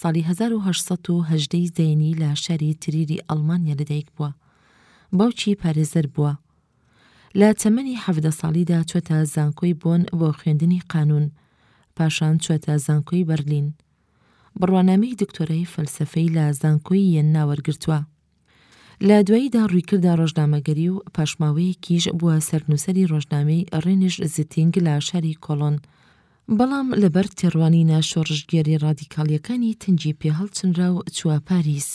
ساڵی هەزار و هەشت سەد و هەژدە ی زەینی لە شاری تریری ئەڵمانیا لەدایک بووە. باوکی پارێزەر بووە. لە تەمەنی حەڤدە ساڵیدا چۆتە زانکۆی بۆن بۆ خوێندنی قانون، پاشان چۆتە زانکۆی بەرلین. بڕوانامەی دکتۆرای فەلسەفەی لە زانکۆی یەننا وەرگرتووە. لە دواییدا ڕوویکردە ڕۆژنامەگەری و پاش ماوەیەکیش بووە سەرنووسەری ڕۆژنامەی ڕێنیش زیتینگ لە شاری کۆڵۆن بەڵام لەبەر تێڕوانینە شۆڕشگێری ڕادیکاڵیەکانی تەنگی پێ هەڵچنرا و چووە پاریس.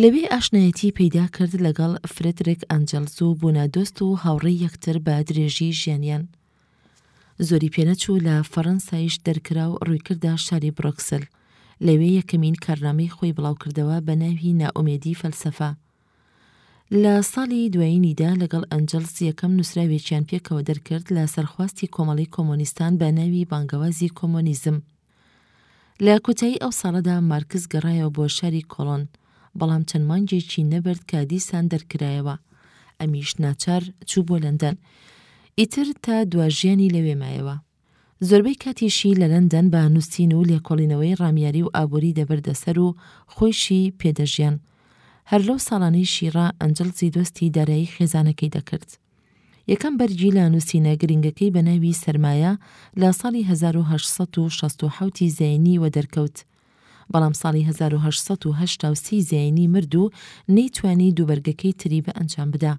لەوێ ئاشنایەتی پەیدا کرد لەگەڵ فرێدرێک ئەنجەلز و بوونە دۆست و هاوڕێی یەکتر بە درێژی ژیانیان. زۆری پێنەچوو لە فەڕەنسایش دەرکرا و ڕوویکردە شاری برۆکسل. لەوێ یەکەمین کارنامەی خۆی بڵاوکردەوە بە ناوی نائومێدی فەلسەفە. لە ساڵی دوایینیدا لەگەڵ ئەنجلز یەکەم نووسراوێکیان پێکەوە دەرکرد لەسەر خواستی کۆمەڵی کۆمۆنیستان بە ناوی بانگەوازی کۆمۆنیزم. لە کۆتایی ئەو ساڵەدا مارکس گەڕایەوە بۆ شاری کۆڵۆن، بەڵام چەند مانگێکی نەبرد کە دیسان دەرکرایەوە، ئەمیش ناچار چوو بۆ لەندەن. ئیتر تا دوا ژیانی لەوێ مایەوە. زۆربەی کاتیشی لە لەندەن بە نووسین و لێکۆڵینەوەی ڕامیاری و ئابووری دەبردە سەر و خۆیشی پێدەژیان. هەر لەو ساڵانەی شیڕا ئەنجڵزی دۆستی دارایی خێزانەکەی دەکرد. یەکەم بەرگی لە نووسینە گرینگەکەی بە ناوی سەرمایە لە ساڵی هەزار و هەشت سەد و شەست و حەوت ی زایینی وەدەرکەوت، بەڵام ساڵی هەزار و هەشت سەد و هەشتا و سێ ی زایینی مرد و نەیتوانی دوو بەرگەکەی تری بە ئەنجام بدا.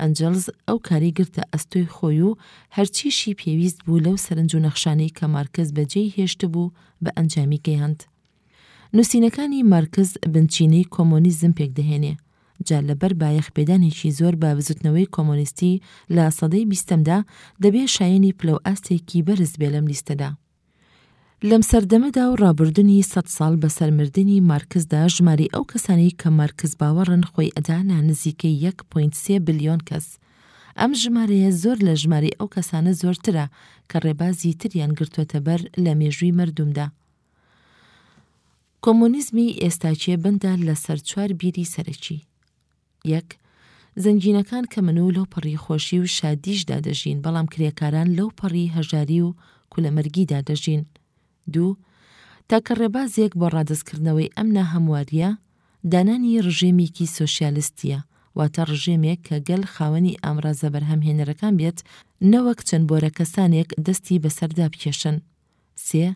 ئەنجلز ئەو کارەی گرتە ئەستۆی خۆی و هەرچیشی پێویست بوو لەو سەرنج و نەخشانەی کە مارکس بەجێی هێشتبوو بە ئەنجامی گەیاند. نووسینەکانی مارکس بنچینەی کۆمۆنیزم پێکدەهێنێ. جا لەبەر بایەخ پێدانێکی زۆر بە بزوتنەوەی کۆمۆنیستی لە سەدەی بیستەمدا دەبێ شایەنی پلەو ئاستێکی بەرز بێ لەم لیستەدا. لەم سەردەمەدا و ڕابردنی سەد ساڵ بەسەر مردنی مارکسدا ژمارەی ئەو کەسانەی کە مارکس باوەڕن خۆی ئەدانە نزیکەی یەک پۆینت سێ بلیۆن کەس. ئەم ژمارەیە زۆر لە ژمارەی ئەو کەسانە زۆرترە کە ڕێبازی تریان گرتۆتە بەر لە مێژووی مەردومدا. کۆمۆنیزمی ئێستا چێ بەندە لە سەر چوار بیری سەرەکی. یەک، زەنگینەکان کەمن و لەو پەڕی خۆشی و شادیشدا دەژین بەڵام کرێکاران لەو پەڕی هەژاری و کولەمەرگیدا دەژین. دوو، تاکە ڕێبازێک بۆ ڕادەستکردنەوەی ئەم ناهەموارییە، دانانی ڕژێمیکی سۆشیالستییە، واتە ڕژێمێک کە گەل خاوەنی ئامڕازە بەرهەمهێنەرەکان بێت نەوەک چەند بۆرە کەسانێک دەستی بەسەردا بکێشن. سێ،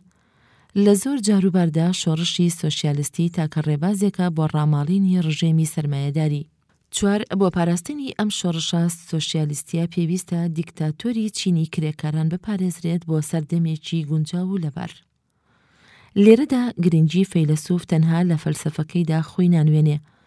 لە زۆر جاروباردا شۆڕشی سۆشیالستی تاکە ڕێبازێکە بۆ ڕاماڵینی ڕژێمی سەرمایەداری. چوار، بۆ پاراستنی ئەم شۆڕشە سۆشیالستیە پێویستە دیکتاتۆری چینی کرێکاران بپارێزرێت بۆ سەردەمێکی گونجاو و لەبار. لێرەدا گرنگی فەیلەسوف تەنها لە فەلسەفەکەیدا خۆی نانوێنێ،